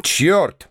Черт!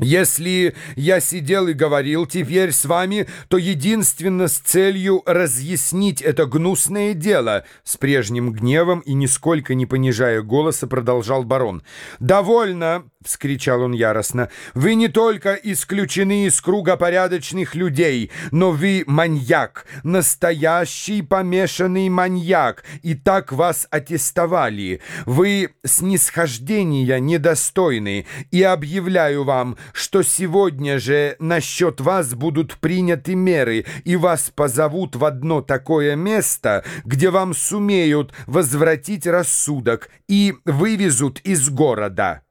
Если я сидел и говорил теперь с вами, то единственно с целью разъяснить это гнусное дело, с прежним гневом и нисколько не понижая голоса продолжал барон. «Довольно!» — вскричал он яростно. «Вы не только исключены из круга порядочных людей, но вы маньяк, настоящий помешанный маньяк, и так вас аттестовали. Вы снисхождения недостойны, и объявляю вам, что сегодня же насчет вас будут приняты меры, и вас позовут в одно такое место, где вам сумеют возвратить рассудок и вывезут из города».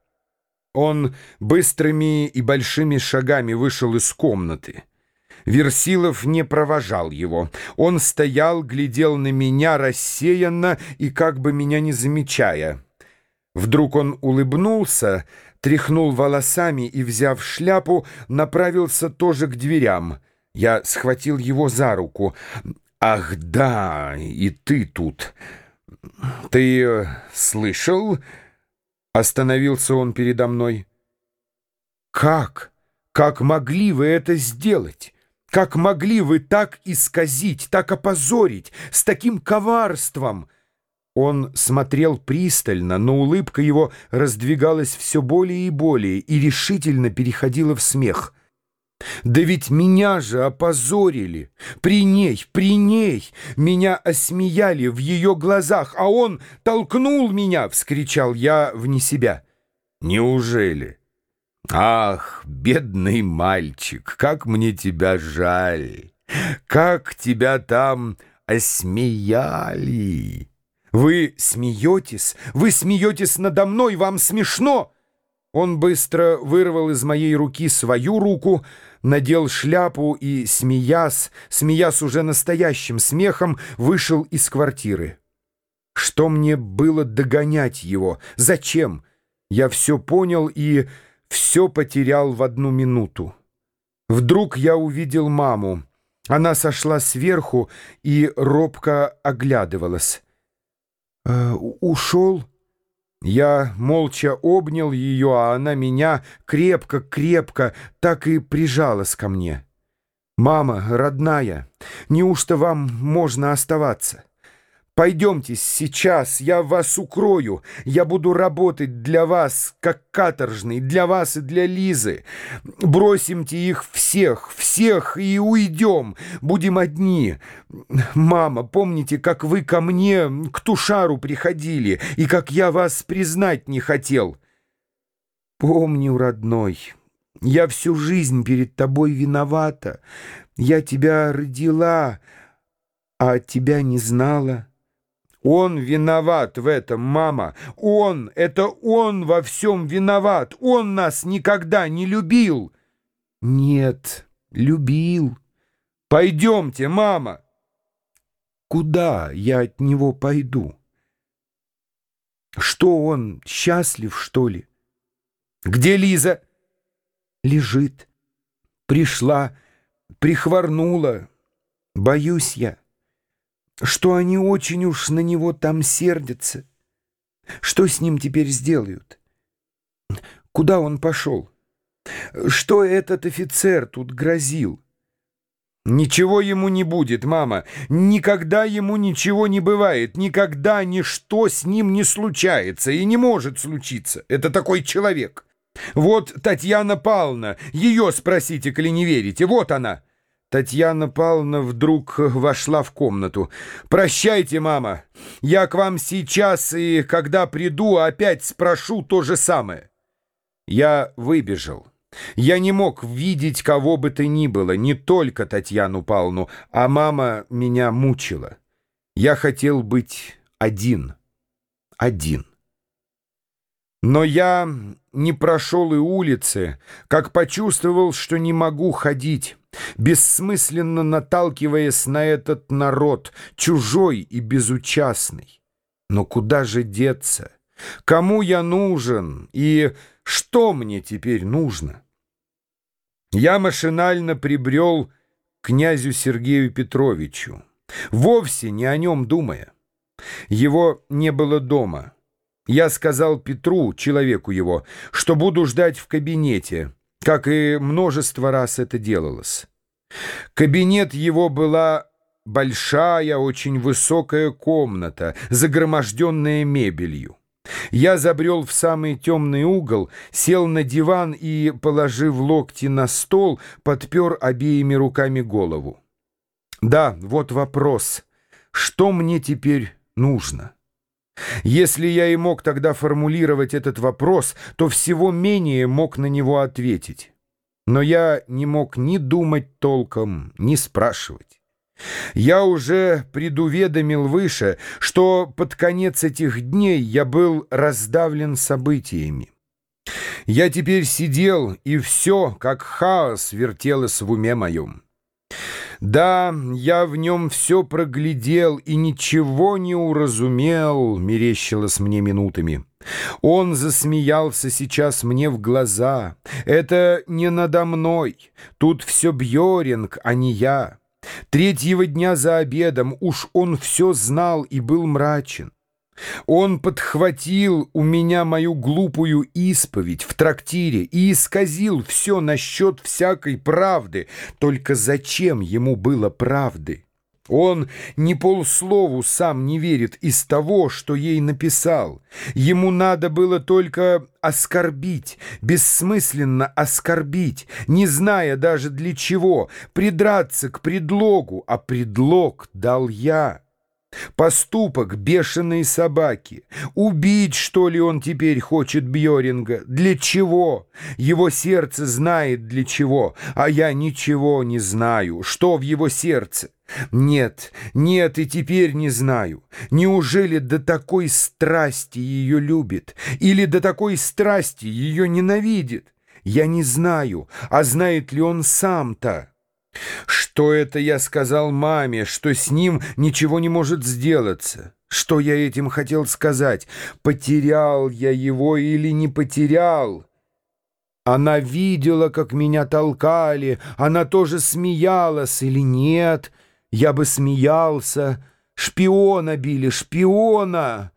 Он быстрыми и большими шагами вышел из комнаты. Версилов не провожал его. Он стоял, глядел на меня рассеянно и как бы меня не замечая. Вдруг он улыбнулся, тряхнул волосами и, взяв шляпу, направился тоже к дверям. Я схватил его за руку. «Ах, да, и ты тут! Ты э, слышал?» Остановился он передо мной. «Как? Как могли вы это сделать? Как могли вы так исказить, так опозорить, с таким коварством?» Он смотрел пристально, но улыбка его раздвигалась все более и более и решительно переходила в смех — да ведь меня же опозорили. При ней, при ней. Меня осмеяли в ее глазах, а он толкнул меня, — вскричал я вне себя. Неужели? Ах, бедный мальчик, как мне тебя жаль. Как тебя там осмеяли. Вы смеетесь? Вы смеетесь надо мной? Вам смешно? Он быстро вырвал из моей руки свою руку, надел шляпу и, смеясь, смеясь уже настоящим смехом, вышел из квартиры. Что мне было догонять его? Зачем? Я все понял и все потерял в одну минуту. Вдруг я увидел маму. Она сошла сверху и робко оглядывалась. «Э, «Ушел?» Я молча обнял ее, а она меня крепко-крепко так и прижалась ко мне. «Мама, родная, неужто вам можно оставаться?» Пойдемте сейчас, я вас укрою. Я буду работать для вас, как каторжный, для вас и для Лизы. Бросимте их всех, всех и уйдем. Будем одни. Мама, помните, как вы ко мне, к Тушару приходили, и как я вас признать не хотел? Помню, родной, я всю жизнь перед тобой виновата. Я тебя родила, а тебя не знала. Он виноват в этом, мама. Он, это он во всем виноват. Он нас никогда не любил. Нет, любил. Пойдемте, мама. Куда я от него пойду? Что он, счастлив, что ли? Где Лиза? Лежит. Пришла, прихворнула. Боюсь я что они очень уж на него там сердятся. Что с ним теперь сделают? Куда он пошел? Что этот офицер тут грозил? Ничего ему не будет, мама. Никогда ему ничего не бывает. Никогда ничто с ним не случается и не может случиться. Это такой человек. Вот Татьяна Павловна. Ее спросите, коли не верите. Вот она. Татьяна Павловна вдруг вошла в комнату. «Прощайте, мама. Я к вам сейчас, и когда приду, опять спрошу то же самое». Я выбежал. Я не мог видеть кого бы то ни было, не только Татьяну Павловну, а мама меня мучила. Я хотел быть один. Один. Но я не прошел и улицы, как почувствовал, что не могу ходить бессмысленно наталкиваясь на этот народ, чужой и безучастный. Но куда же деться? Кому я нужен и что мне теперь нужно? Я машинально прибрел князю Сергею Петровичу, вовсе не о нем думая. Его не было дома. Я сказал Петру, человеку его, что буду ждать в кабинете, как и множество раз это делалось. Кабинет его была большая, очень высокая комната, загроможденная мебелью. Я забрел в самый темный угол, сел на диван и, положив локти на стол, подпер обеими руками голову. Да, вот вопрос. Что мне теперь нужно? Если я и мог тогда формулировать этот вопрос, то всего менее мог на него ответить. Но я не мог ни думать толком, ни спрашивать. Я уже предуведомил выше, что под конец этих дней я был раздавлен событиями. Я теперь сидел, и все, как хаос, вертелось в уме моем. Да, я в нем все проглядел и ничего не уразумел, мерещилось мне минутами. Он засмеялся сейчас мне в глаза. Это не надо мной, тут все Бьоринг, а не я. Третьего дня за обедом уж он все знал и был мрачен. Он подхватил у меня мою глупую исповедь в трактире и исказил все насчет всякой правды. Только зачем ему было правды? Он ни полслову сам не верит из того, что ей написал. Ему надо было только оскорбить, бессмысленно оскорбить, не зная даже для чего, придраться к предлогу, а предлог дал я. Поступок бешеной собаки. Убить, что ли, он теперь хочет Бьоринга? Для чего? Его сердце знает для чего, а я ничего не знаю. Что в его сердце? Нет, нет, и теперь не знаю. Неужели до такой страсти ее любит? Или до такой страсти ее ненавидит? Я не знаю, а знает ли он сам-то? Что это я сказал маме, что с ним ничего не может сделаться? Что я этим хотел сказать? Потерял я его или не потерял? Она видела, как меня толкали, она тоже смеялась или нет? Я бы смеялся. Шпиона били, шпиона!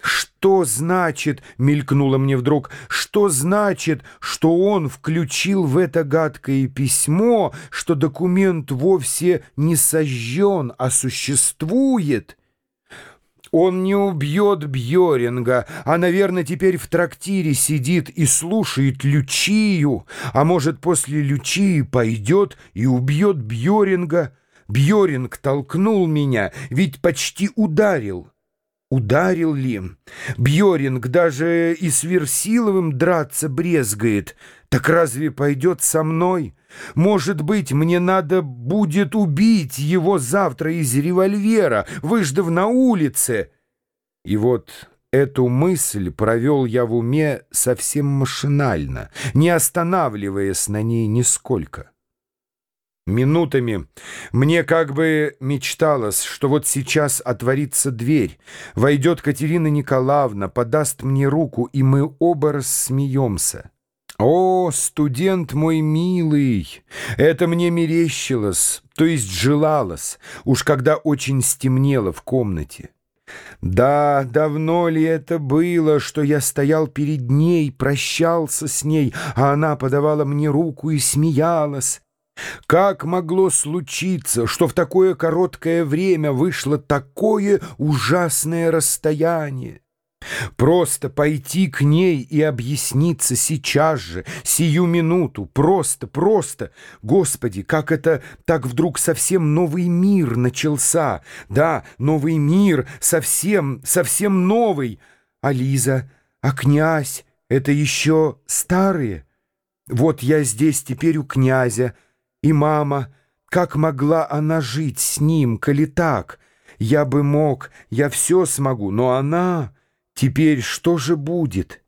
Что значит, мелькнуло мне вдруг, что значит, что он включил в это гадкое письмо, что документ вовсе не сожжен, а существует? Он не убьет Бьоринга, а, наверное, теперь в трактире сидит и слушает Лючию, а может, после Лючии пойдет и убьет Бьоринга. Бьоринг толкнул меня, ведь почти ударил. Ударил ли? Бьоринг даже и с Версиловым драться брезгает. Так разве пойдет со мной? Может быть, мне надо будет убить его завтра из револьвера, выждав на улице? И вот эту мысль провел я в уме совсем машинально, не останавливаясь на ней нисколько. Минутами мне как бы мечталось, что вот сейчас отворится дверь, войдет Катерина Николаевна, подаст мне руку, и мы оба рассмеемся. О, студент мой милый, это мне мерещилось, то есть желалось, уж когда очень стемнело в комнате. Да, давно ли это было, что я стоял перед ней, прощался с ней, а она подавала мне руку и смеялась. Как могло случиться, что в такое короткое время вышло такое ужасное расстояние? Просто пойти к ней и объясниться сейчас же, сию минуту, просто, просто. Господи, как это так вдруг совсем новый мир начался? Да, новый мир, совсем, совсем новый. А Лиза, а князь, это еще старые? Вот я здесь теперь у князя, и мама, как могла она жить с ним, коли так? Я бы мог, я все смогу, но она... Теперь что же будет?»